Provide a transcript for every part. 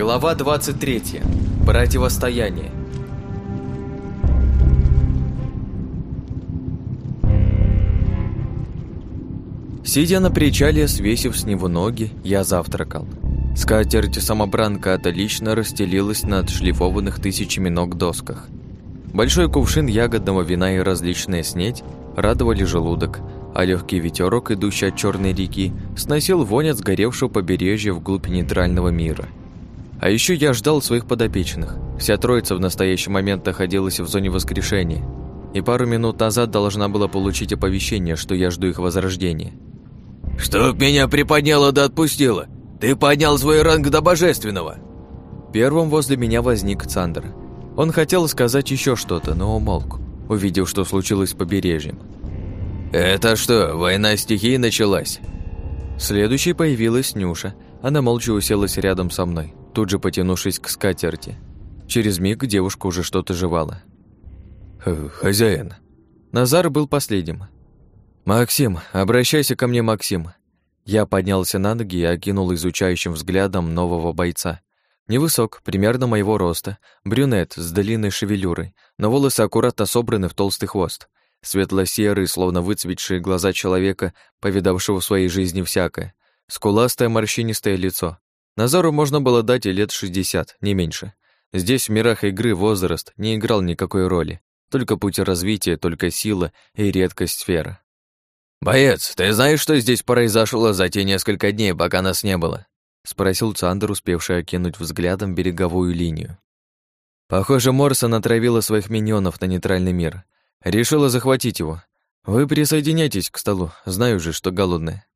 Глава 23. Противостояние. Сидя на причале, свесив с него ноги, я завтракал. Скатерть-самобранка отлично расстелилась на отшлифованных тысячами ног досках. Большой кувшин ягодного вина и различная снеть радовали желудок, а легкий ветерок, идущий от черной реки, сносил вонь от сгоревшего побережья вглубь нейтрального мира. А еще я ждал своих подопечных. Вся троица в настоящий момент находилась в зоне воскрешения, и пару минут назад должна была получить оповещение, что я жду их возрождения. «Чтоб меня приподняло да отпустило! Ты поднял свой ранг до божественного!» Первым возле меня возник Цандр. Он хотел сказать еще что-то, но умолк, увидев, что случилось с побережьем. «Это что, война стихий началась?» Следующей появилась Нюша. Она молча уселась рядом со мной, тут же потянувшись к скатерти. Через миг девушка уже что-то жевала. «Хозяин». Назар был последним. «Максим, обращайся ко мне, Максим». Я поднялся на ноги и окинул изучающим взглядом нового бойца. Невысок, примерно моего роста, брюнет с длинной шевелюрой, но волосы аккуратно собраны в толстый хвост. Светло-серые, словно выцветшие глаза человека, повидавшего в своей жизни всякое. Скуластое морщинистое лицо. Назару можно было дать и лет шестьдесят, не меньше. Здесь в мирах игры возраст не играл никакой роли. Только путь развития, только сила и редкость сфера. «Боец, ты знаешь, что здесь произошло за те несколько дней, пока нас не было?» — спросил Цандер, успевший окинуть взглядом береговую линию. Похоже, Морсон отравила своих миньонов на нейтральный мир. Решила захватить его. Вы присоединяйтесь к столу, знаю же, что голодная.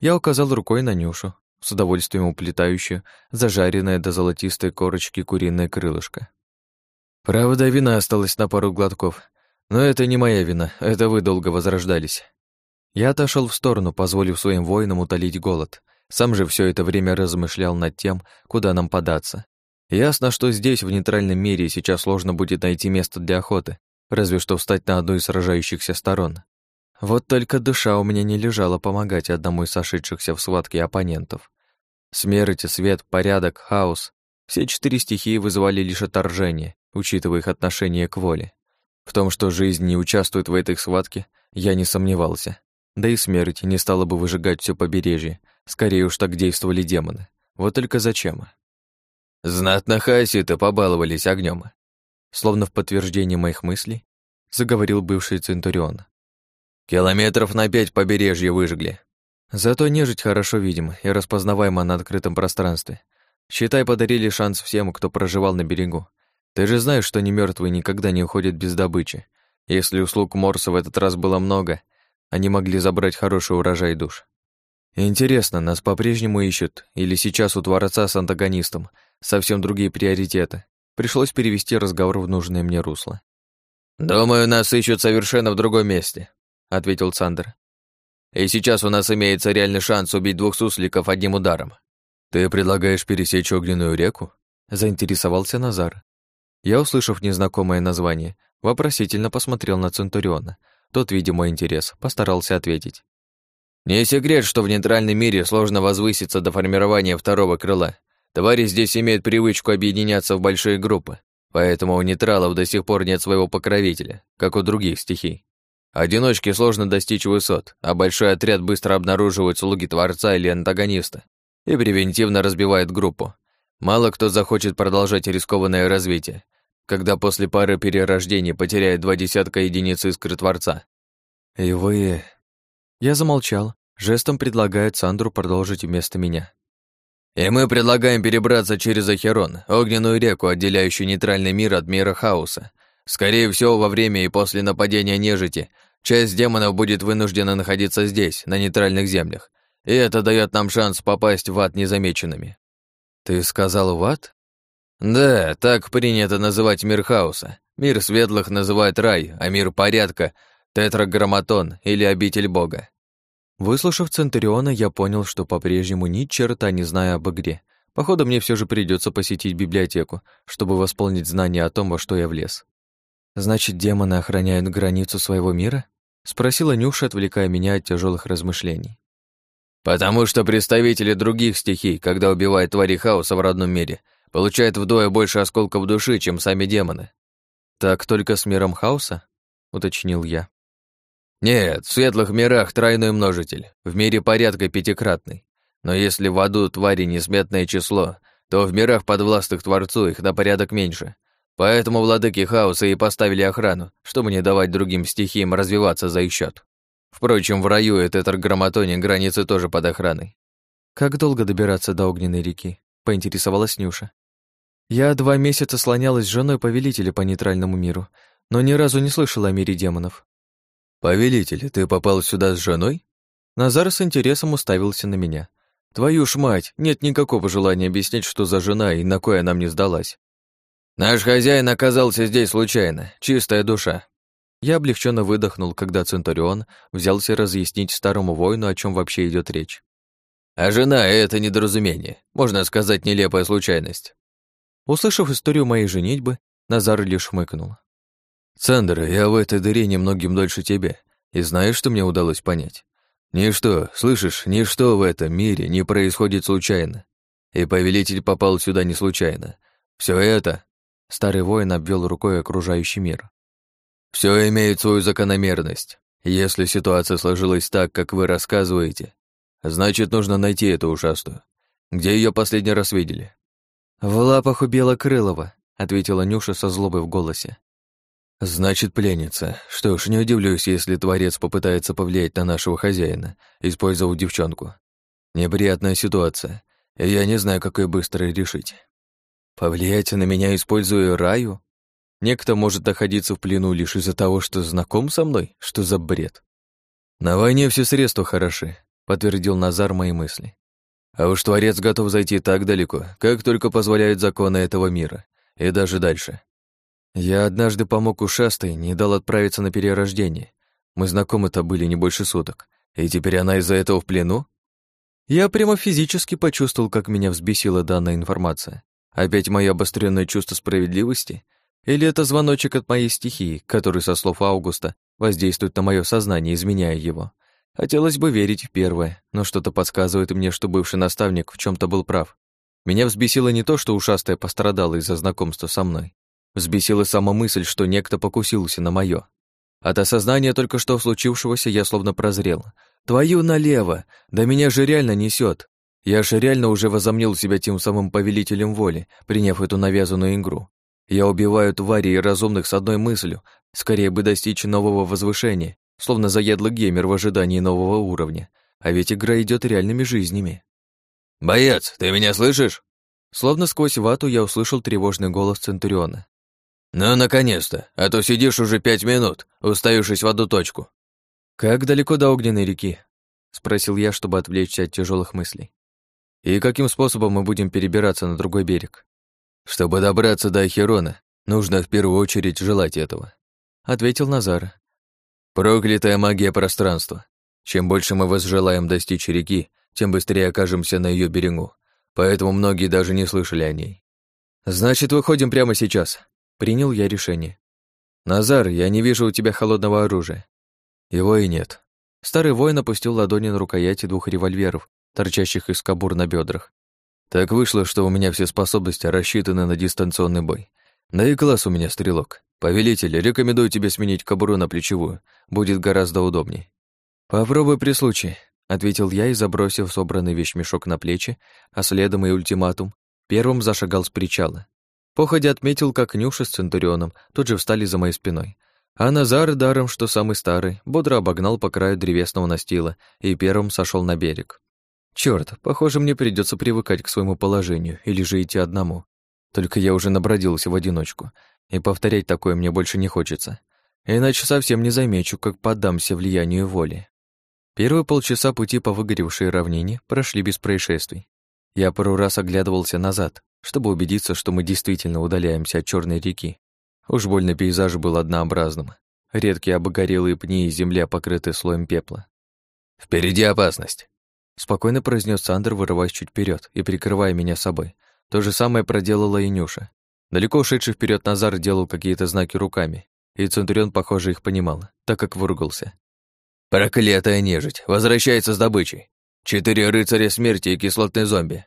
Я указал рукой на Нюшу, с удовольствием уплетающую зажаренное до золотистой корочки куриное крылышко. Правда, вина осталась на пару глотков, но это не моя вина, это вы долго возрождались. Я отошел в сторону, позволив своим воинам утолить голод. Сам же все это время размышлял над тем, куда нам податься. Ясно, что здесь, в нейтральном мире, сейчас сложно будет найти место для охоты, разве что встать на одну из сражающихся сторон. Вот только душа у меня не лежала помогать одному из сошедшихся в схватке оппонентов. Смерть, свет, порядок, хаос — все четыре стихии вызывали лишь отторжение, учитывая их отношение к воле. В том, что жизнь не участвует в этой схватке, я не сомневался. Да и смерть не стала бы выжигать все побережье. Скорее уж так действовали демоны. Вот только зачем? «Знатно хаоситы побаловались огнем. Словно в подтверждение моих мыслей, заговорил бывший Центурион. «Километров на пять побережье выжгли». Зато нежить хорошо видима и распознаваема на открытом пространстве. Считай, подарили шанс всем, кто проживал на берегу. Ты же знаешь, что не мертвые никогда не уходят без добычи. Если услуг Морса в этот раз было много, они могли забрать хороший урожай душ. Интересно, нас по-прежнему ищут, или сейчас у Творца с антагонистом совсем другие приоритеты? Пришлось перевести разговор в нужное мне русло. «Думаю, нас ищут совершенно в другом месте», — ответил Сандер. «И сейчас у нас имеется реальный шанс убить двух сусликов одним ударом». «Ты предлагаешь пересечь огненную реку?» — заинтересовался Назар. Я, услышав незнакомое название, вопросительно посмотрел на Центуриона, тот, видя мой интерес, постарался ответить. «Не секрет, что в нейтральном мире сложно возвыситься до формирования второго крыла. Твари здесь имеют привычку объединяться в большие группы, поэтому у нейтралов до сих пор нет своего покровителя, как у других стихий. Одиночке сложно достичь высот, а большой отряд быстро обнаруживает слуги Творца или антагониста и превентивно разбивает группу. Мало кто захочет продолжать рискованное развитие, когда после пары перерождений потеряет два десятка единиц искры Творца. И вы... Я замолчал, жестом предлагая Сандру продолжить вместо меня. И мы предлагаем перебраться через Ахерон, огненную реку, отделяющую нейтральный мир от мира хаоса. Скорее всего, во время и после нападения нежити часть демонов будет вынуждена находиться здесь, на нейтральных землях, и это дает нам шанс попасть в ад незамеченными. Ты сказал в ад? Да, так принято называть мир хаоса. Мир светлых называют рай, а мир порядка — тетраграмматон или обитель бога. Выслушав Центуриона, я понял, что по-прежнему ни черта не знаю об игре. Походу, мне все же придется посетить библиотеку, чтобы восполнить знания о том, во что я влез. «Значит, демоны охраняют границу своего мира?» — спросила Нюша, отвлекая меня от тяжелых размышлений. «Потому что представители других стихий, когда убивают твари хаоса в родном мире, получает вдвое больше осколков души, чем сами демоны. Так только с миром хаоса? уточнил я. Нет, в светлых мирах тройной множитель, в мире порядка пятикратный. Но если в аду твари несметное число, то в мирах подвластных Творцу их на порядок меньше. Поэтому владыки хаоса и поставили охрану, чтобы не давать другим стихиям развиваться за их счет. Впрочем, в раю и тетраграмматоне границы тоже под охраной. «Как долго добираться до Огненной реки?» — поинтересовалась Нюша. «Я два месяца слонялась с женой повелителя по нейтральному миру, но ни разу не слышала о мире демонов». «Повелитель, ты попал сюда с женой?» Назар с интересом уставился на меня. «Твою ж мать, нет никакого желания объяснять, что за жена и на кое она мне сдалась». «Наш хозяин оказался здесь случайно, чистая душа». Я облегченно выдохнул, когда Центурион взялся разъяснить старому воину, о чем вообще идет речь. А жена — это недоразумение, можно сказать, нелепая случайность. Услышав историю моей женитьбы, Назар лишь хмыкнул. «Сандра, я в этой дыре немногим дольше тебя, и знаешь, что мне удалось понять? Ничто, слышишь, ничто в этом мире не происходит случайно. И повелитель попал сюда не случайно. Все это...» Старый воин обвел рукой окружающий мир. Все имеет свою закономерность. Если ситуация сложилась так, как вы рассказываете, значит, нужно найти эту ужасную. Где ее последний раз видели? В лапах у Белокрылова, ответила Нюша со злобой в голосе. Значит, пленница. Что ж, не удивлюсь, если творец попытается повлиять на нашего хозяина, использовав девчонку. Неприятная ситуация, и я не знаю, как ее быстро решить. Повлиять на меня, используя раю? Некто может находиться в плену лишь из-за того, что знаком со мной? Что за бред? На войне все средства хороши, подтвердил Назар мои мысли. А уж Творец готов зайти так далеко, как только позволяют законы этого мира, и даже дальше. Я однажды помог ушастой, не дал отправиться на перерождение. Мы знакомы-то были не больше суток. И теперь она из-за этого в плену? Я прямо физически почувствовал, как меня взбесила данная информация. Опять мое обостренное чувство справедливости? Или это звоночек от моей стихии, который, со слов Аугуста, воздействует на мое сознание, изменяя его? Хотелось бы верить в первое, но что-то подсказывает мне, что бывший наставник в чем то был прав. Меня взбесило не то, что ушастая пострадала из-за знакомства со мной. Взбесила сама мысль, что некто покусился на моё. От осознания только что случившегося я словно прозрел. Твою налево! Да меня же реально несет. Я же реально уже возомнил себя тем самым повелителем воли, приняв эту навязанную игру. Я убиваю тварей и разумных с одной мыслью, скорее бы достичь нового возвышения, словно заядлый геймер в ожидании нового уровня. А ведь игра идет реальными жизнями. «Боец, ты меня слышишь?» Словно сквозь вату я услышал тревожный голос Центуриона. «Ну, наконец-то, а то сидишь уже пять минут, уставившись в одну точку». «Как далеко до Огненной реки?» — спросил я, чтобы отвлечься от тяжелых мыслей. «И каким способом мы будем перебираться на другой берег?» «Чтобы добраться до Ахерона, нужно в первую очередь желать этого», — ответил Назар. «Проклятая магия пространства. Чем больше мы возжелаем достичь реки, тем быстрее окажемся на ее берегу, поэтому многие даже не слышали о ней. Значит, выходим прямо сейчас. Принял я решение. «Назар, я не вижу у тебя холодного оружия». «Его и нет». Старый воин опустил ладони на рукояти двух револьверов, торчащих из кобур на бедрах. Так вышло, что у меня все способности рассчитаны на дистанционный бой. Да и класс у меня стрелок. Повелитель, рекомендую тебе сменить кобуру на плечевую. Будет гораздо удобней. Попробуй при случае, ответил я и, забросив собранный вещмешок на плечи, а следом и ультиматум, первым зашагал с причала. Походя отметил, как Нюша с Центурионом тут же встали за моей спиной. А Назар, даром что самый старый, бодро обогнал по краю древесного настила и первым сошел на берег. Черт, похоже, мне придется привыкать к своему положению или же идти одному. Только я уже набродился в одиночку, и повторять такое мне больше не хочется. Иначе совсем не замечу, как поддамся влиянию воли. Первые полчаса пути по выгоревшей равнине прошли без происшествий. Я пару раз оглядывался назад, чтобы убедиться, что мы действительно удаляемся от Черной реки. Уж больно пейзаж был однообразным. Редкие обгорелые пни и земля покрыты слоем пепла. «Впереди опасность!» Спокойно произнес Сандер, вырываясь чуть вперед и прикрывая меня собой. То же самое проделала и Нюша. Далеко ушедший вперед Назар делал какие-то знаки руками, и Центурион, похоже, их понимал, так как выругался. «Проклятая нежить! Возвращается с добычей! Четыре рыцаря смерти и кислотный зомби!»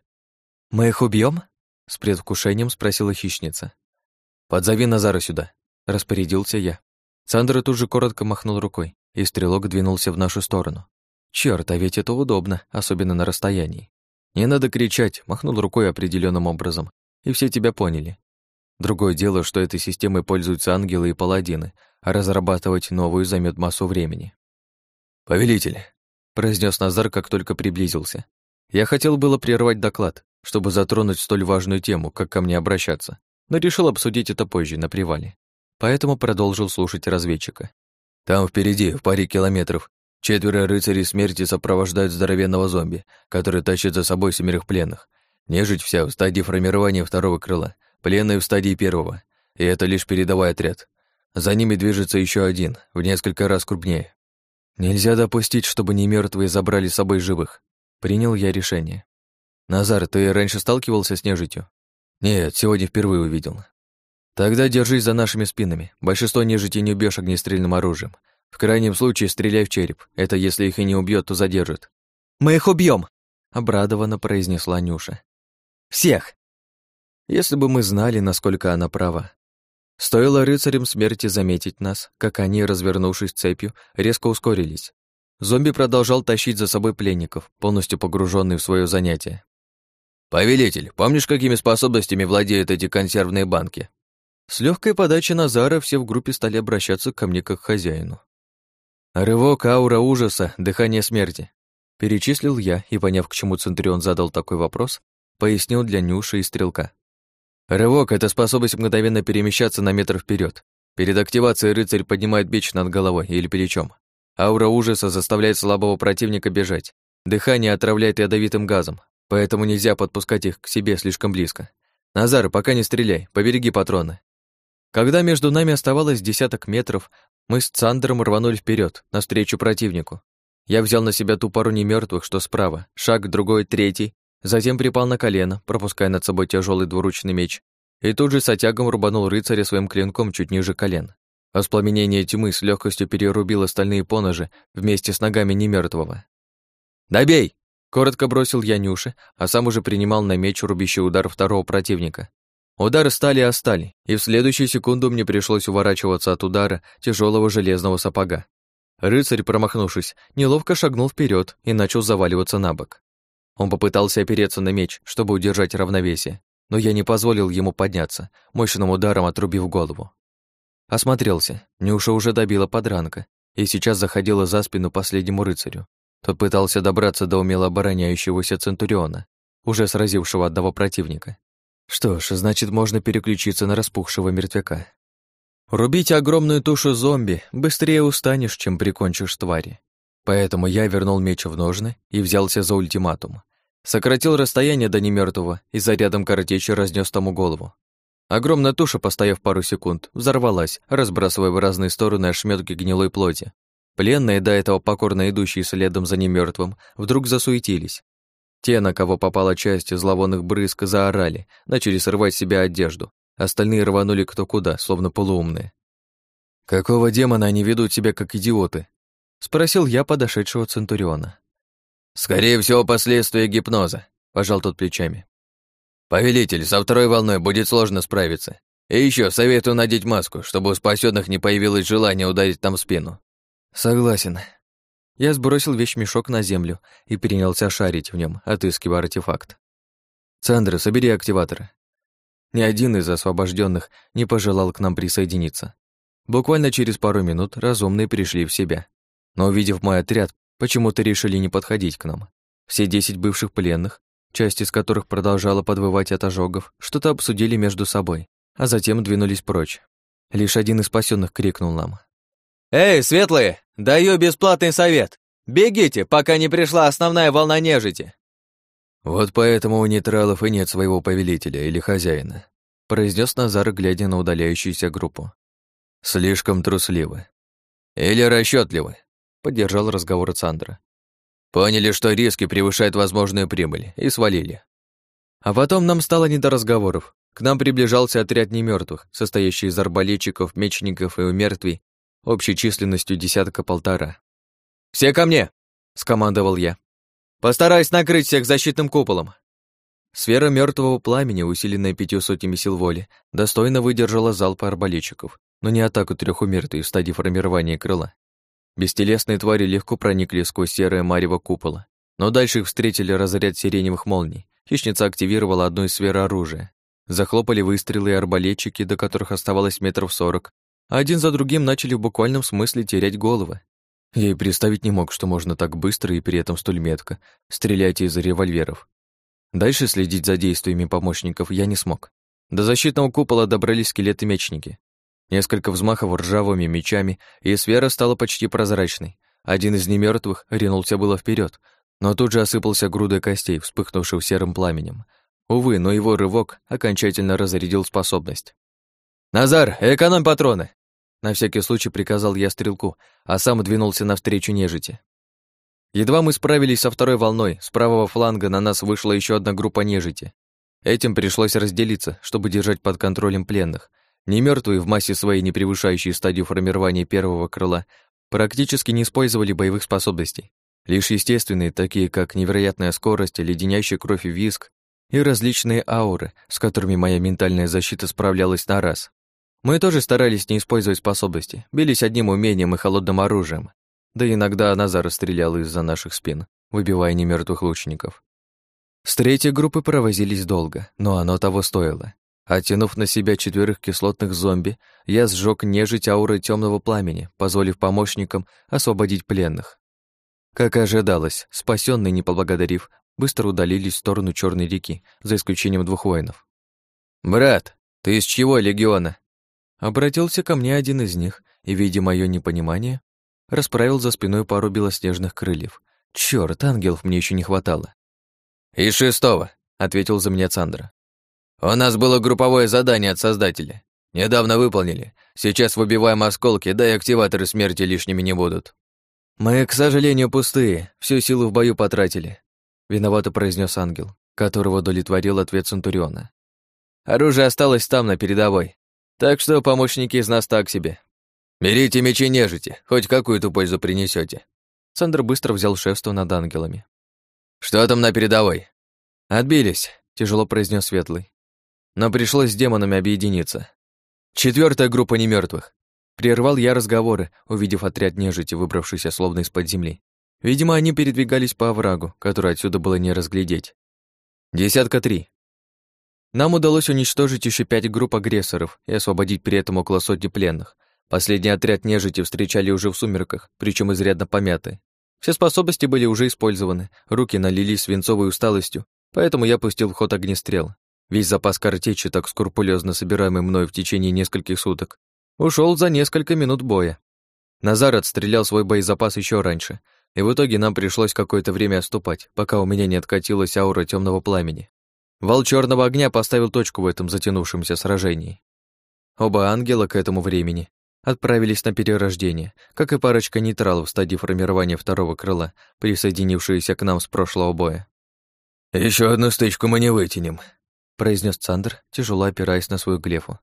«Мы их убьем? С предвкушением спросила хищница. «Подзови Назара сюда», — распорядился я. Сандра тут же коротко махнул рукой, и стрелок двинулся в нашу сторону. Черт, а ведь это удобно, особенно на расстоянии. Не надо кричать, махнул рукой определенным образом, и все тебя поняли. Другое дело, что этой системой пользуются ангелы и паладины, а разрабатывать новую займет массу времени. «Повелитель», — произнес Назар, как только приблизился. Я хотел было прервать доклад, чтобы затронуть столь важную тему, как ко мне обращаться, но решил обсудить это позже, на привале. Поэтому продолжил слушать разведчика. «Там впереди, в паре километров, четверо рыцарей смерти сопровождают здоровенного зомби, который тащит за собой семерых пленных. Нежить вся в стадии формирования второго крыла, пленные в стадии первого, и это лишь передовой отряд. За ними движется еще один, в несколько раз крупнее. Нельзя допустить, чтобы не мертвые забрали с собой живых. Принял я решение. Назар, ты раньше сталкивался с нежитью? Нет, сегодня впервые увидел. Тогда держись за нашими спинами. Большинство нежити не убьешь огнестрельным оружием. В крайнем случае стреляй в череп. Это если их и не убьет, то задержит. Мы их убьем, обрадованно произнесла Нюша. Всех! Если бы мы знали, насколько она права. Стоило рыцарям смерти заметить нас, как они, развернувшись цепью, резко ускорились. Зомби продолжал тащить за собой пленников, полностью погруженный в свое занятие. «Повелитель, помнишь, какими способностями владеют эти консервные банки?» С легкой подачи Назара все в группе стали обращаться ко мне как к хозяину. «Рывок, аура ужаса, дыхание смерти», — перечислил я и, поняв, к чему Центурион задал такой вопрос, пояснил для Нюши и Стрелка. Рывок — это способность мгновенно перемещаться на метр вперед. Перед активацией рыцарь поднимает бич над головой или плечом. Аура ужаса заставляет слабого противника бежать. Дыхание отравляет ядовитым газом, поэтому нельзя подпускать их к себе слишком близко. Назар, пока не стреляй, побереги патроны. Когда между нами оставалось десяток метров, мы с Цандером рванули вперед навстречу противнику. Я взял на себя ту пару немертвых, что справа, шаг, другой, третий, Затем припал на колено, пропуская над собой тяжелый двуручный меч, и тут же с отягом рубанул рыцаря своим клинком чуть ниже колен. Воспламенение тьмы с легкостью перерубило стальные поножи вместе с ногами немертвого. «Добей!» — коротко бросил я Нюше, а сам уже принимал на меч рубящий удар второго противника. Удары стали о стали, и в следующую секунду мне пришлось уворачиваться от удара тяжелого железного сапога. Рыцарь, промахнувшись, неловко шагнул вперед и начал заваливаться на бок. Он попытался опереться на меч, чтобы удержать равновесие, но я не позволил ему подняться, мощным ударом отрубив голову. Осмотрелся, Нюша уже добила подранка и сейчас заходила за спину последнему рыцарю. Тот пытался добраться до умело обороняющегося Центуриона, уже сразившего одного противника. Что ж, значит, можно переключиться на распухшего мертвяка. Рубить огромную тушу зомби быстрее устанешь, чем прикончишь твари. Поэтому я вернул меч в ножны и взялся за ультиматум. Сократил расстояние до немертвого и зарядом картечи разнес тому голову. Огромная туша, постояв пару секунд, взорвалась, разбрасывая в разные стороны ошметки гнилой плоти. Пленные, до этого покорно идущие следом за немертвым, вдруг засуетились. Те, на кого попала часть зловонных брызг, заорали, начали срывать себе одежду. Остальные рванули кто куда, словно полуумные. «Какого демона они ведут себя как идиоты?» Спросил я подошедшего Центуриона. «Скорее всего, последствия гипноза», — пожал тот плечами. «Повелитель, со второй волной будет сложно справиться. И еще советую надеть маску, чтобы у спасенных не появилось желание ударить там в спину». «Согласен». Я сбросил вещмешок на землю и принялся шарить в нем, отыскивая артефакт. «Цандра, собери активаторы». Ни один из освобожденных не пожелал к нам присоединиться. Буквально через пару минут разумные пришли в себя но, увидев мой отряд, почему-то решили не подходить к нам. Все десять бывших пленных, часть из которых продолжала подвывать от ожогов, что-то обсудили между собой, а затем двинулись прочь. Лишь один из спасенных крикнул нам. «Эй, светлые, даю бесплатный совет! Бегите, пока не пришла основная волна нежити!» «Вот поэтому у нейтралов и нет своего повелителя или хозяина», произнес Назар, глядя на удаляющуюся группу. «Слишком трусливы. Или расчетливы поддержал разговор Сандра. Поняли, что риски превышают возможную прибыль, и свалили. А потом нам стало не до разговоров. К нам приближался отряд немертвых, состоящий из арбалетчиков, мечников и умертвий, общей численностью десятка-полтора. «Все ко мне!» — скомандовал я. «Постараюсь накрыть всех защитным куполом». Сфера мертвого пламени, усиленная пятью сотнями сил воли, достойно выдержала залпы арбалетчиков, но не атаку трех умертвий в стадии формирования крыла. Бестелесные твари легко проникли сквозь серое марево купола, но дальше их встретили разряд сиреневых молний. Хищница активировала одну из сфер оружия. Захлопали выстрелы и арбалетчики, до которых оставалось метров сорок, один за другим начали в буквальном смысле терять головы. Я и представить не мог, что можно так быстро и при этом столь метко стрелять из револьверов. Дальше следить за действиями помощников я не смог. До защитного купола добрались скелеты-мечники. Несколько взмахов ржавыми мечами, и сфера стала почти прозрачной. Один из немертвых ринулся было вперед, но тут же осыпался грудой костей, вспыхнувших серым пламенем. Увы, но его рывок окончательно разрядил способность. «Назар, экономь патроны!» На всякий случай приказал я стрелку, а сам двинулся навстречу нежити. Едва мы справились со второй волной, с правого фланга на нас вышла еще одна группа нежити. Этим пришлось разделиться, чтобы держать под контролем пленных. Не мертвые в массе своей, не превышающие стадию формирования первого крыла, практически не использовали боевых способностей. Лишь естественные, такие как невероятная скорость, леденящая кровь и виск, и различные ауры, с которыми моя ментальная защита справлялась на раз. Мы тоже старались не использовать способности, бились одним умением и холодным оружием, да иногда Назар стрелял из-за наших спин, выбивая немертвых лучников. С третьей группы провозились долго, но оно того стоило. Оттянув на себя четверых кислотных зомби, я сжег нежить ауры темного пламени, позволив помощникам освободить пленных. Как и ожидалось, спасенные, не поблагодарив, быстро удалились в сторону Черной реки, за исключением двух воинов. «Брат, ты из чего легиона?» Обратился ко мне один из них, и, видя мое непонимание, расправил за спиной пару белоснежных крыльев. Чёрт, ангелов мне еще не хватало. «Из шестого», — ответил за меня Цандра. «У нас было групповое задание от Создателя. Недавно выполнили. Сейчас выбиваем осколки, да и активаторы смерти лишними не будут». «Мы, к сожалению, пустые, всю силу в бою потратили», — виновато произнес ангел, которого удовлетворил ответ Центуриона. «Оружие осталось там, на передовой, так что помощники из нас так себе. «Берите мечи нежити, хоть какую-то пользу принесете. Сандер быстро взял шефство над ангелами. «Что там на передовой?» «Отбились», — тяжело произнес Светлый. «Но пришлось с демонами объединиться. Четвертая группа немертвых. Прервал я разговоры, увидев отряд нежити, выбравшийся словно из-под земли. Видимо, они передвигались по оврагу, который отсюда было не разглядеть. Десятка три. Нам удалось уничтожить еще пять групп агрессоров и освободить при этом около сотни пленных. Последний отряд нежити встречали уже в сумерках, причем изрядно помяты. Все способности были уже использованы, руки налились свинцовой усталостью, поэтому я пустил в ход огнестрел. Весь запас картечи, так скрупулезно собираемый мной в течение нескольких суток, ушел за несколько минут боя. Назар отстрелял свой боезапас еще раньше, и в итоге нам пришлось какое-то время отступать, пока у меня не откатилась аура темного пламени. Вал черного огня поставил точку в этом затянувшемся сражении. Оба ангела к этому времени отправились на перерождение, как и парочка нейтралов в стадии формирования второго крыла, присоединившиеся к нам с прошлого боя. Еще одну стычку мы не вытянем», — произнес Цандр, тяжело опираясь на свою глефу.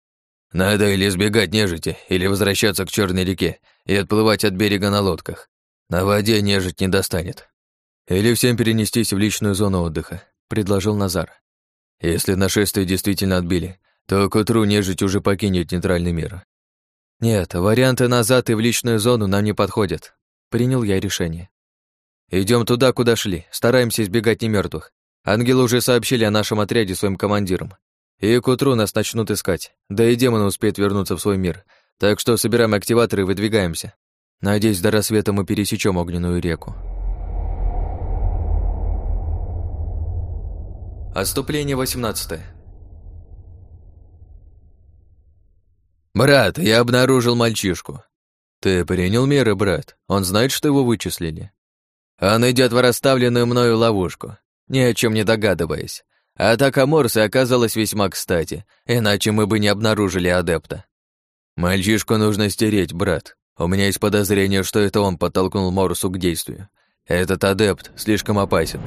«Надо или избегать нежити, или возвращаться к Черной реке и отплывать от берега на лодках. На воде нежить не достанет. Или всем перенестись в личную зону отдыха», — предложил Назар. «Если нашествие действительно отбили, то к утру нежить уже покинет нейтральный мир, «Нет, варианты назад и в личную зону нам не подходят», — принял я решение. Идем туда, куда шли, стараемся избегать немертвых. Ангелы уже сообщили о нашем отряде своим командирам. И к утру нас начнут искать, да и демоны успеют вернуться в свой мир. Так что собираем активаторы и выдвигаемся. Надеюсь, до рассвета мы пересечем огненную реку. Отступление 18. «Брат, я обнаружил мальчишку». «Ты принял меры, брат? Он знает, что его вычислили?» «Он идет в расставленную мною ловушку, ни о чем не догадываясь. Атака Морсы оказалась весьма кстати, иначе мы бы не обнаружили адепта». «Мальчишку нужно стереть, брат. У меня есть подозрение, что это он подтолкнул Морсу к действию. Этот адепт слишком опасен».